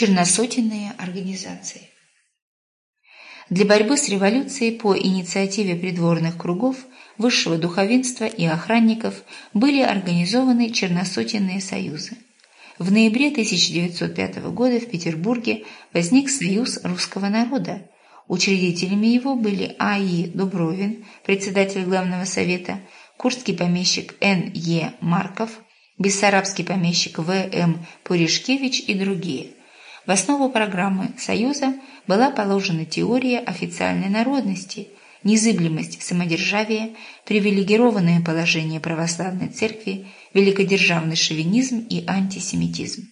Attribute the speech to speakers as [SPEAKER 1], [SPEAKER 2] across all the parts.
[SPEAKER 1] Черносотенные организации. Для борьбы с революцией по инициативе придворных кругов, высшего духовенства и охранников были организованы черносотенные союзы. В ноябре 1905 года в Петербурге возник Союз русского народа. Учредителями его были А.И. Дубровин, председатель Главного совета, курский помещик Н.Е. Марков, бессарабский помещик В.М. Пуришкевич и другие – в основу программы Союза была положена теория официальной народности, незыблемость самодержавия, привилегированное положение православной церкви, великодержавный шовинизм и антисемитизм.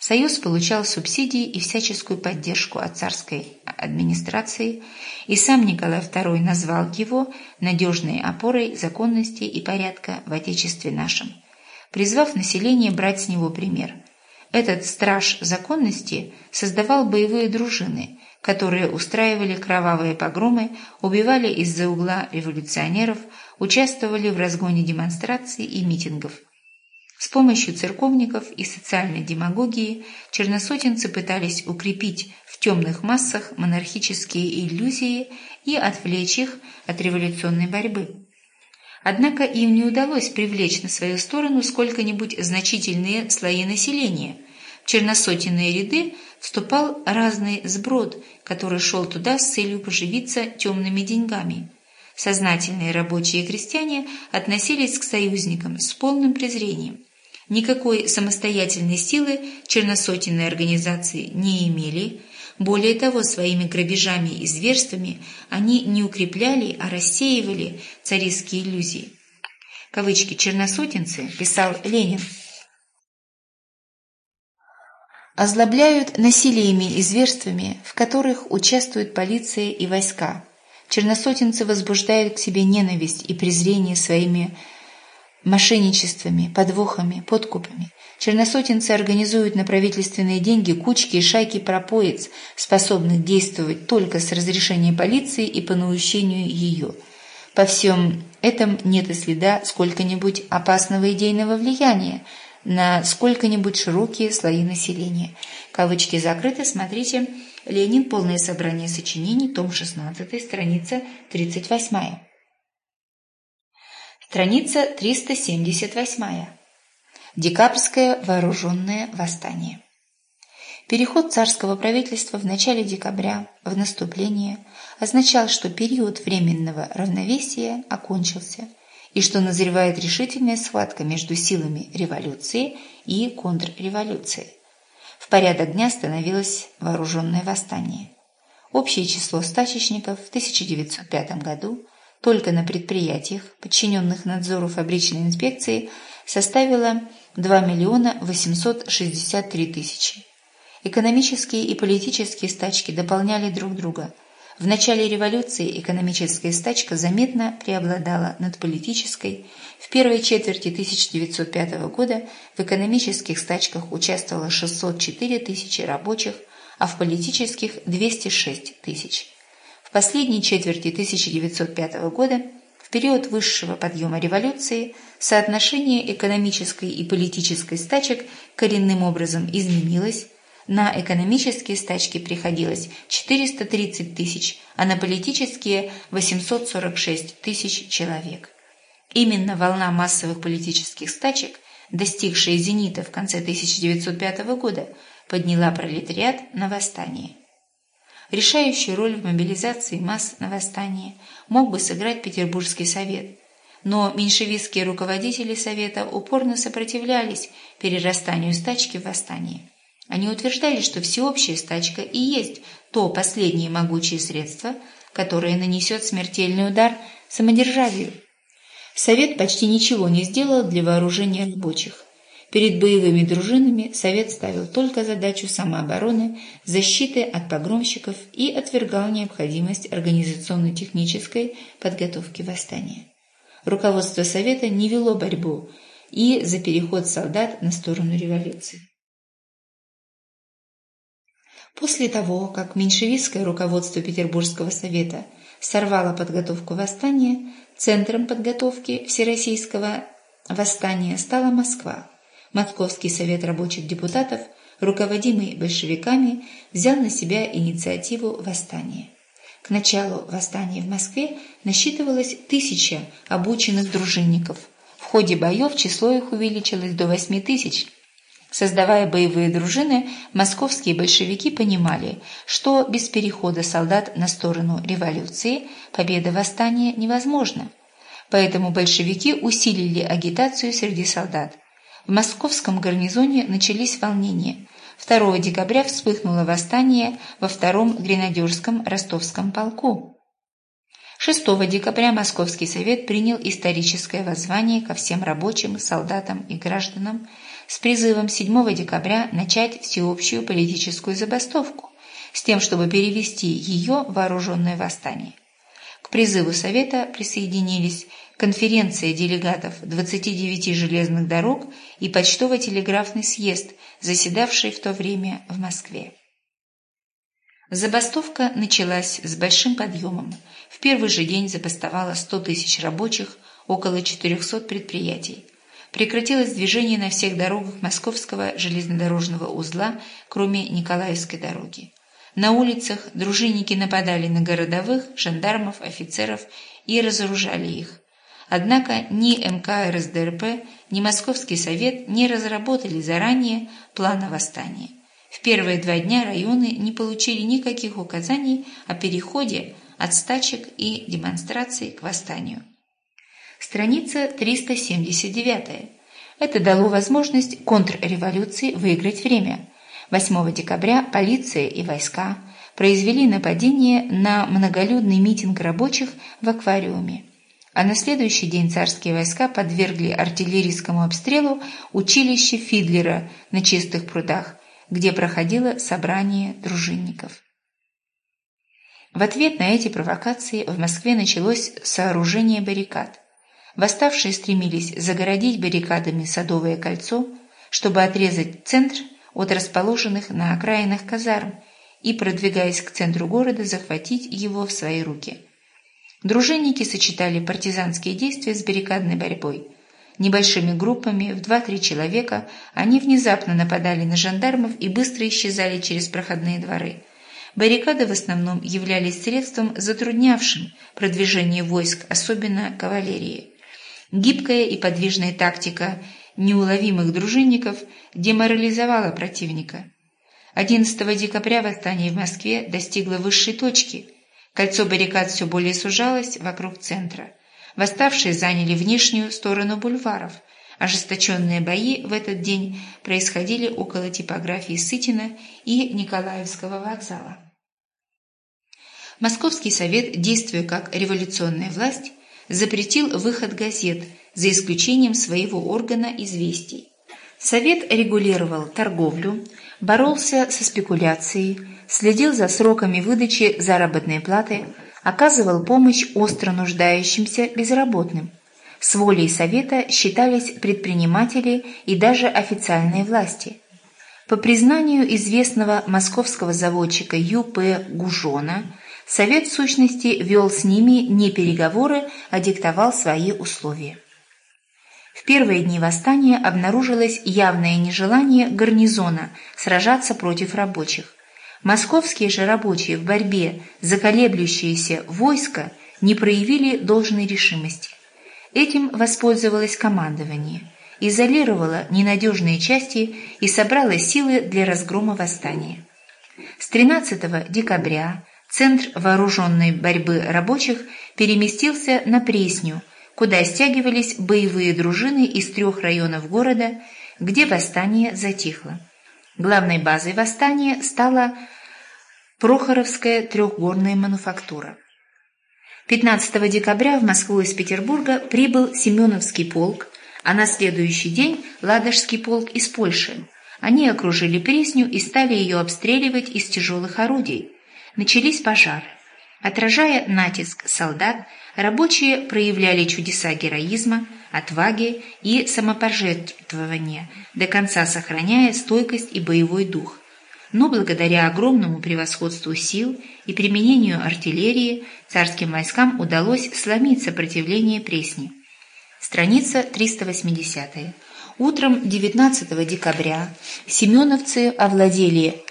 [SPEAKER 1] Союз получал субсидии и всяческую поддержку от царской администрации, и сам Николай II назвал его надежной опорой законности и порядка в Отечестве нашем, призвав население брать с него пример – этот страж законности создавал боевые дружины, которые устраивали кровавые погромы, убивали из-за угла революционеров, участвовали в разгоне демонстраций и митингов. С помощью церковников и социальной демагогии черносотенцы пытались укрепить в темных массах монархические иллюзии и отвлечь их от революционной борьбы. Однако им не удалось привлечь на свою сторону сколько-нибудь значительные слои населения. В черносотенные ряды вступал разный сброд, который шел туда с целью поживиться темными деньгами. Сознательные рабочие и крестьяне относились к союзникам с полным презрением. Никакой самостоятельной силы черносотенные организации не имели, более того, своими грабежами и зверствами они не укрепляли, а рассеивали царистские иллюзии. Кавычки «черносотенцы», писал Ленин, озлобляют насилиями и зверствами, в которых участвуют полиция и войска. Черносотенцы возбуждают к себе ненависть и презрение своими мошенничествами, подвохами, подкупами. Черносотенцы организуют на правительственные деньги кучки и шайки пропоиц, способных действовать только с разрешения полиции и по наущению ее. По всем этом нет и следа сколько-нибудь опасного идейного влияния на сколько-нибудь широкие слои населения. Кавычки закрыты, смотрите «Ленин. Полное собрание сочинений», том 16, страница 38. Страница 378. Декабрьское вооруженное восстание. Переход царского правительства в начале декабря в наступление означал, что период временного равновесия окончился и что назревает решительная схватка между силами революции и контрреволюции. В порядок дня становилось вооруженное восстание. Общее число стачечников в 1905 году только на предприятиях, подчиненных надзору фабричной инспекции, составило 2 миллиона 863 тысячи. Экономические и политические стачки дополняли друг друга. В начале революции экономическая стачка заметно преобладала над политической. В первой четверти 1905 года в экономических стачках участвовало 604 тысячи рабочих, а в политических – 206 тысяч. В последней четверти 1905 года в период высшего подъема революции соотношение экономической и политической стачек коренным образом изменилось, на экономические стачки приходилось 430 тысяч, а на политические – 846 тысяч человек. Именно волна массовых политических стачек, достигшая зенита в конце 1905 года, подняла пролетариат на восстание. Решающую роль в мобилизации масс на восстание мог бы сыграть Петербургский совет, но меньшевистские руководители совета упорно сопротивлялись перерастанию стачки в восстание. Они утверждали, что всеобщая стачка и есть то последнее могучее средство, которое нанесет смертельный удар самодержавию. Совет почти ничего не сделал для вооружения рабочих. Перед боевыми дружинами Совет ставил только задачу самообороны, защиты от погромщиков и отвергал необходимость организационно-технической подготовки восстания. Руководство Совета не вело борьбу и за переход солдат на сторону революции. После того, как меньшевистское руководство Петербургского совета сорвало подготовку восстания, центром подготовки всероссийского восстания стала Москва. Московский совет рабочих депутатов руководимый большевиками, взял на себя инициативу восстания. К началу восстания в Москве насчитывалось тысяча обученных дружинников. В ходе боев число их увеличилось до восьми тысяч. Создавая боевые дружины, московские большевики понимали, что без перехода солдат на сторону революции победа восстания невозможна. Поэтому большевики усилили агитацию среди солдат. В московском гарнизоне начались волнения. 2 декабря вспыхнуло восстание во втором гренадерском ростовском полку. 6 декабря Московский совет принял историческое воззвание ко всем рабочим, солдатам и гражданам с призывом 7 декабря начать всеобщую политическую забастовку с тем, чтобы перевести ее в вооруженное восстание. К призыву Совета присоединились конференция делегатов 29 железных дорог и почтово-телеграфный съезд, заседавший в то время в Москве. Забастовка началась с большим подъемом. В первый же день забастовало 100 тысяч рабочих, около 400 предприятий. Прекратилось движение на всех дорогах Московского железнодорожного узла, кроме Николаевской дороги. На улицах дружинники нападали на городовых, жандармов, офицеров и разоружали их. Однако ни МК РСДРП, ни Московский совет не разработали заранее плана восстания. В первые два дня районы не получили никаких указаний о переходе от стачек и демонстраций к восстанию. Страница 379. Это дало возможность контрреволюции выиграть время – 8 декабря полиция и войска произвели нападение на многолюдный митинг рабочих в аквариуме. А на следующий день царские войска подвергли артиллерийскому обстрелу училище Фидлера на Чистых прудах, где проходило собрание дружинников. В ответ на эти провокации в Москве началось сооружение баррикад. Восставшие стремились загородить баррикадами Садовое кольцо, чтобы отрезать центр – от расположенных на окраинах казарм и, продвигаясь к центру города, захватить его в свои руки. Дружинники сочетали партизанские действия с баррикадной борьбой. Небольшими группами в 2-3 человека они внезапно нападали на жандармов и быстро исчезали через проходные дворы. Баррикады в основном являлись средством, затруднявшим продвижение войск, особенно кавалерии. Гибкая и подвижная тактика неуловимых дружинников деморализовала противника. 11 декабря восстание в Москве достигло высшей точки. Кольцо баррикад все более сужалось вокруг центра. Восставшие заняли внешнюю сторону бульваров. Ожесточенные бои в этот день происходили около типографии Сытина и Николаевского вокзала. Московский совет, действуя как революционная власть, запретил выход газет – за исключением своего органа известий. Совет регулировал торговлю, боролся со спекуляцией, следил за сроками выдачи заработной платы, оказывал помощь остро нуждающимся безработным. С волей Совета считались предприниматели и даже официальные власти. По признанию известного московского заводчика Ю.П. Гужона, Совет в сущности вел с ними не переговоры, а диктовал свои условия. Первые дни восстания обнаружилось явное нежелание гарнизона сражаться против рабочих. Московские же рабочие в борьбе за колеблющееся войско не проявили должной решимости. Этим воспользовалось командование, изолировало ненадежные части и собрало силы для разгрома восстания. С 13 декабря Центр вооруженной борьбы рабочих переместился на Пресню – куда стягивались боевые дружины из трех районов города, где восстание затихло. Главной базой восстания стала Прохоровская трехгорная мануфактура. 15 декабря в Москву из Петербурга прибыл Семеновский полк, а на следующий день Ладожский полк из Польши. Они окружили Пресню и стали ее обстреливать из тяжелых орудий. Начались пожары. Отражая натиск солдат, рабочие проявляли чудеса героизма, отваги и самопожертвования, до конца сохраняя стойкость и боевой дух. Но благодаря огромному превосходству сил и применению артиллерии царским войскам удалось сломить сопротивление Пресни. Страница 380. Утром 19 декабря семеновцы овладели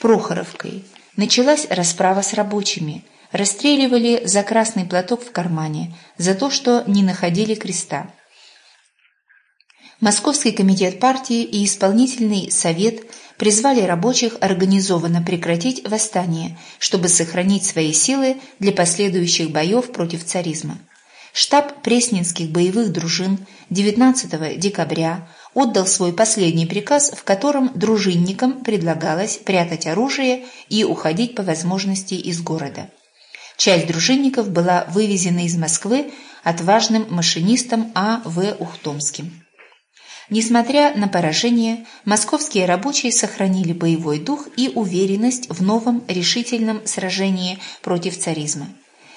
[SPEAKER 1] Прохоровкой. Началась расправа с рабочими. Расстреливали за красный платок в кармане, за то, что не находили креста. Московский комитет партии и исполнительный совет призвали рабочих организованно прекратить восстание, чтобы сохранить свои силы для последующих боев против царизма. Штаб Пресненских боевых дружин 19 декабря отдал свой последний приказ, в котором дружинникам предлагалось прятать оружие и уходить по возможности из города. Часть дружинников была вывезена из Москвы отважным машинистом А. В. Ухтомским. Несмотря на поражение, московские рабочие сохранили боевой дух и уверенность в новом решительном сражении против царизма.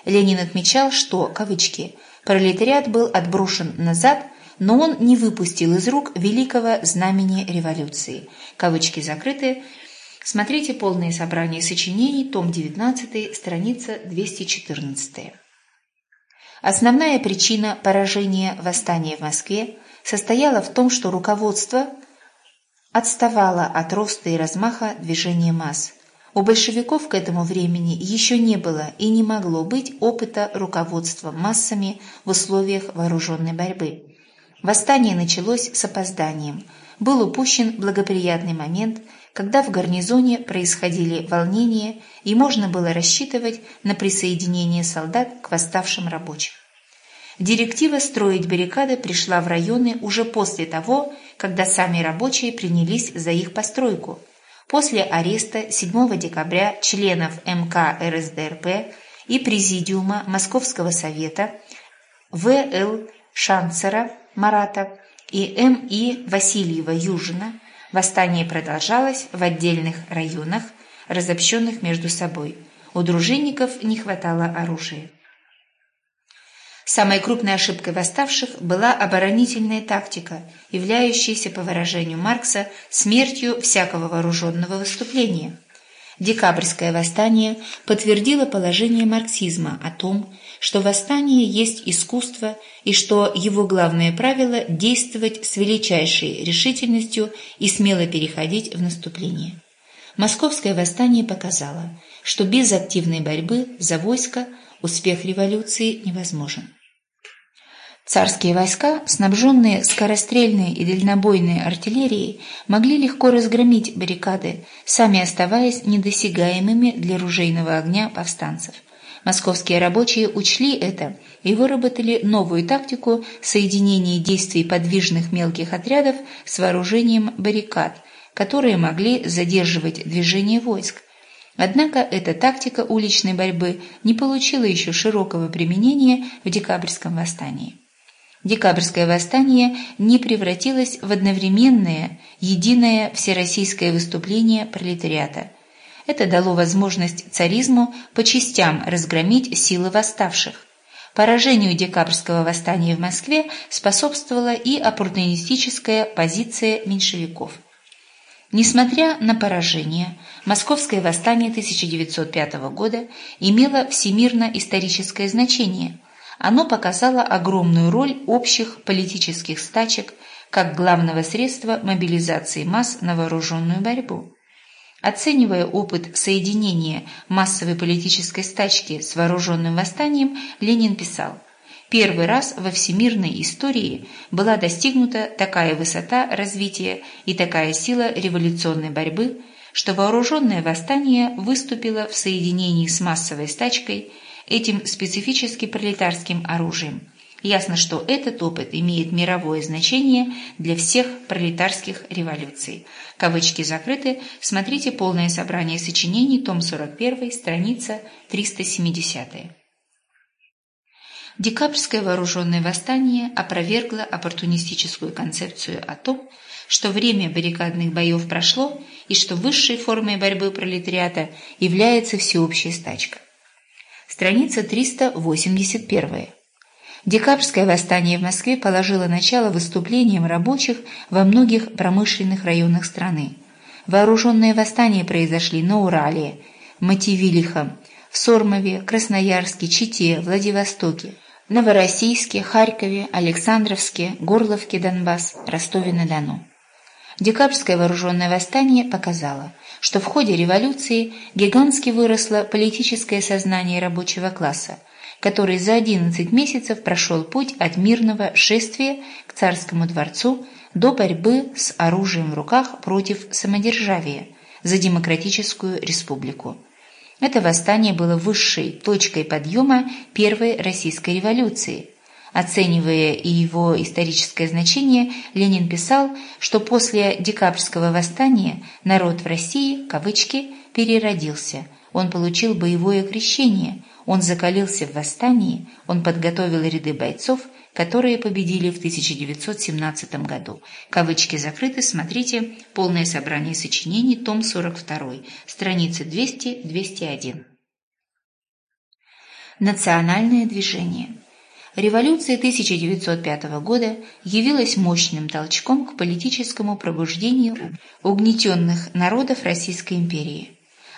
[SPEAKER 1] Ленин отмечал, что, кавычки, «пролетариат был отброшен назад, но он не выпустил из рук великого знамени революции». Кавычки закрыты. Смотрите полное собрание сочинений, том 19, страница 214. Основная причина поражения восстания в Москве состояла в том, что руководство отставало от роста и размаха движения масс – у большевиков к этому времени еще не было и не могло быть опыта руководства массами в условиях вооруженной борьбы. Восстание началось с опозданием. Был упущен благоприятный момент, когда в гарнизоне происходили волнения и можно было рассчитывать на присоединение солдат к восставшим рабочим. Директива строить баррикады пришла в районы уже после того, когда сами рабочие принялись за их постройку – После ареста 7 декабря членов МК РСДРП и Президиума Московского совета В.Л. Шанцера Марата и М.И. Васильева-Южина восстание продолжалось в отдельных районах, разобщенных между собой. У дружинников не хватало оружия. Самой крупной ошибкой восставших была оборонительная тактика, являющаяся, по выражению Маркса, смертью всякого вооруженного выступления. Декабрьское восстание подтвердило положение марксизма о том, что восстание есть искусство и что его главное правило – действовать с величайшей решительностью и смело переходить в наступление. Московское восстание показало, что без активной борьбы за войско успех революции невозможен. Царские войска, снабженные скорострельной и дальнобойной артиллерией, могли легко разгромить баррикады, сами оставаясь недосягаемыми для ружейного огня повстанцев. Московские рабочие учли это и выработали новую тактику соединения действий подвижных мелких отрядов с вооружением баррикад, которые могли задерживать движение войск. Однако эта тактика уличной борьбы не получила еще широкого применения в декабрьском восстании. Декабрьское восстание не превратилось в одновременное, единое всероссийское выступление пролетариата. Это дало возможность царизму по частям разгромить силы восставших. Поражению декабрьского восстания в Москве способствовала и оппортунистическая позиция меньшевиков. Несмотря на поражение, Московское восстание 1905 года имело всемирно-историческое значение – оно показало огромную роль общих политических стачек как главного средства мобилизации масс на вооруженную борьбу. Оценивая опыт соединения массовой политической стачки с вооруженным восстанием, Ленин писал «Первый раз во всемирной истории была достигнута такая высота развития и такая сила революционной борьбы, что вооруженное восстание выступило в соединении с массовой стачкой – этим специфически пролетарским оружием. Ясно, что этот опыт имеет мировое значение для всех пролетарских революций. Кавычки закрыты. Смотрите полное собрание сочинений, том 41, страница 370. Декабрьское вооруженное восстание опровергло оппортунистическую концепцию о том, что время баррикадных боев прошло и что высшей формой борьбы пролетариата является всеобщая стачка. Страница 381. Декабрьское восстание в Москве положило начало выступлениям рабочих во многих промышленных районах страны. Вооруженные восстания произошли на Урале, Мотивилиха, в Сормове, Красноярске, Чите, Владивостоке. Новороссийске, Харькове, Александровске, Горловке, Донбасс, Ростове-на-Дону. Декабрьское вооруженное восстание показало, что в ходе революции гигантски выросло политическое сознание рабочего класса, который за 11 месяцев прошел путь от мирного шествия к царскому дворцу до борьбы с оружием в руках против самодержавия за демократическую республику. Это восстание было высшей точкой подъема Первой Российской революции – Оценивая и его историческое значение, Ленин писал, что после декабрьского восстания народ в России, кавычки, переродился. Он получил боевое крещение, он закалился в восстании, он подготовил ряды бойцов, которые победили в 1917 году. Кавычки закрыты, смотрите «Полное собрание сочинений», том 42, страницы 200-201. Национальное движение – Революция 1905 года явилась мощным толчком к политическому пробуждению угнетенных народов Российской империи.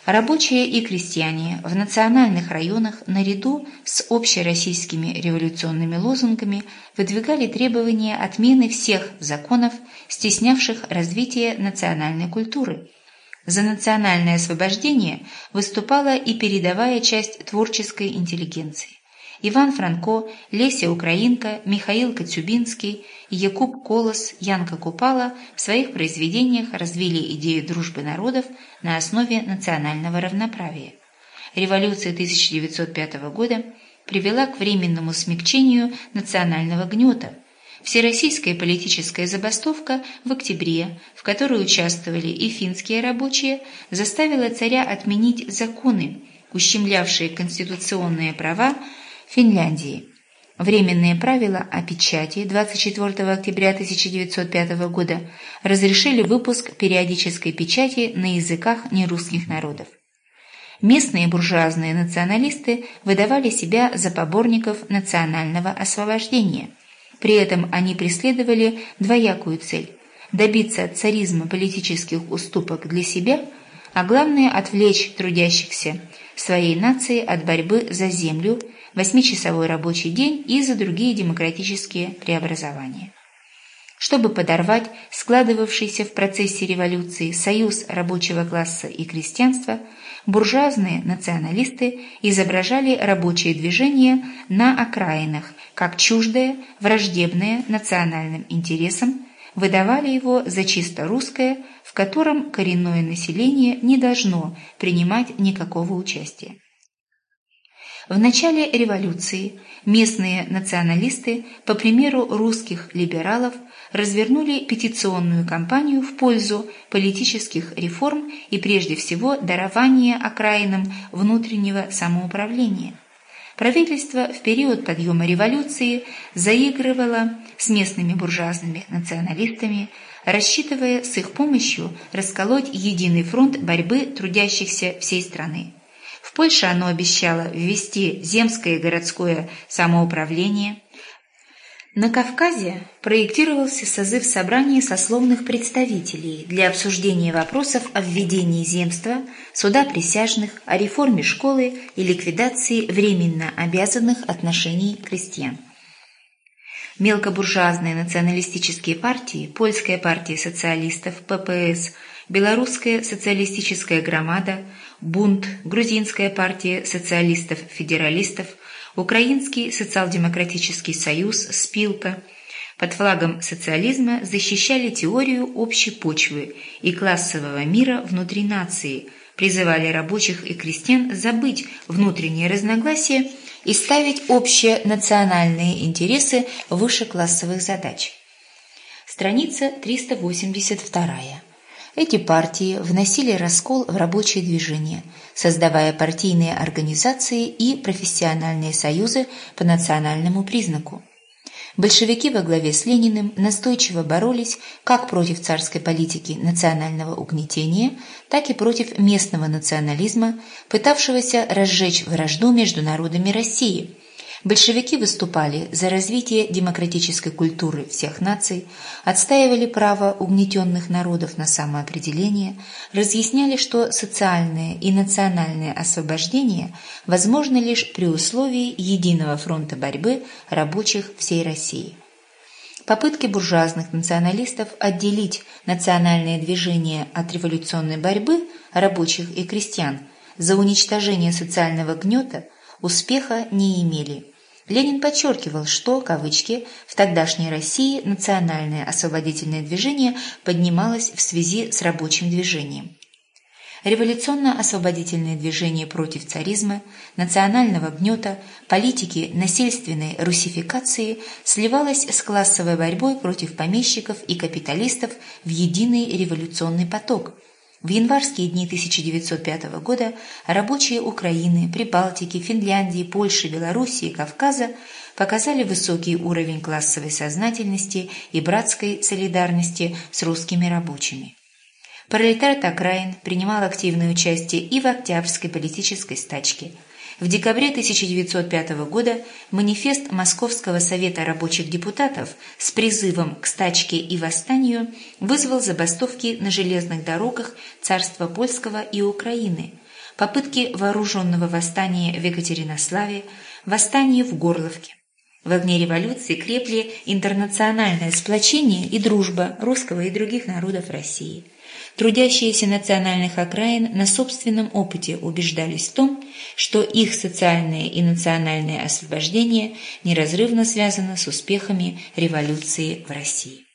[SPEAKER 1] Рабочие и крестьяне в национальных районах наряду с общероссийскими революционными лозунгами выдвигали требования отмены всех законов, стеснявших развитие национальной культуры. За национальное освобождение выступала и передовая часть творческой интеллигенции. Иван Франко, Леся Украинка, Михаил Коцюбинский, Якуб Колос, Янка Купала в своих произведениях развили идею дружбы народов на основе национального равноправия. Революция 1905 года привела к временному смягчению национального гнета. Всероссийская политическая забастовка в октябре, в которой участвовали и финские рабочие, заставила царя отменить законы, ущемлявшие конституционные права Финляндии. Временные правила о печати 24 октября 1905 года разрешили выпуск периодической печати на языках нерусских народов. Местные буржуазные националисты выдавали себя за поборников национального освобождения. При этом они преследовали двоякую цель – добиться от царизма политических уступок для себя, а главное – отвлечь трудящихся своей нации от борьбы за землю – восьмичасовой рабочий день и за другие демократические преобразования. Чтобы подорвать складывавшийся в процессе революции союз рабочего класса и крестьянства, буржуазные националисты изображали рабочее движение на окраинах как чуждое, враждебное национальным интересам, выдавали его за чисто русское, в котором коренное население не должно принимать никакого участия. В начале революции местные националисты, по примеру русских либералов, развернули петиционную кампанию в пользу политических реформ и прежде всего дарования окраинам внутреннего самоуправления. Правительство в период подъема революции заигрывало с местными буржуазными националистами, рассчитывая с их помощью расколоть единый фронт борьбы трудящихся всей страны. Польше оно обещало ввести земское и городское самоуправление. На Кавказе проектировался созыв собраний сословных представителей для обсуждения вопросов о введении земства, суда присяжных, о реформе школы и ликвидации временно обязанных отношений крестьян. Мелкобуржуазные националистические партии, Польская партия социалистов, ППС, Белорусская социалистическая громада – Бунт, Грузинская партия социалистов-федералистов, Украинский социал-демократический союз, Спилка под флагом социализма защищали теорию общей почвы и классового мира внутри нации, призывали рабочих и крестьян забыть внутренние разногласия и ставить общие национальные интересы выше классовых задач. Страница 382. Эти партии вносили раскол в рабочее движение, создавая партийные организации и профессиональные союзы по национальному признаку. Большевики во главе с Лениным настойчиво боролись как против царской политики национального угнетения, так и против местного национализма, пытавшегося разжечь вражду между народами России. Большевики выступали за развитие демократической культуры всех наций, отстаивали право угнетенных народов на самоопределение, разъясняли, что социальное и национальное освобождение возможно лишь при условии единого фронта борьбы рабочих всей России. Попытки буржуазных националистов отделить национальное движение от революционной борьбы рабочих и крестьян за уничтожение социального гнета успеха не имели – Ленин подчеркивал, что, кавычки, в тогдашней России национальное освободительное движение поднималось в связи с рабочим движением. Революционно-освободительное движение против царизма, национального гнета, политики насильственной русификации сливалось с классовой борьбой против помещиков и капиталистов в единый революционный поток – в январские дни 1905 года рабочие Украины, Прибалтики, Финляндии, Польши, Белоруссии Кавказа показали высокий уровень классовой сознательности и братской солидарности с русскими рабочими. Пролетарат окраин принимал активное участие и в Октябрьской политической стачке – в декабре 1905 года манифест Московского совета рабочих депутатов с призывом к стачке и восстанию вызвал забастовки на железных дорогах царства Польского и Украины, попытки вооруженного восстания в Екатеринославе, восстание в Горловке. В огне революции крепли интернациональное сплочение и дружба русского и других народов России – Трудящиеся национальных окраин на собственном опыте убеждались в том, что их социальное и национальное освобождение неразрывно связано с успехами революции в России.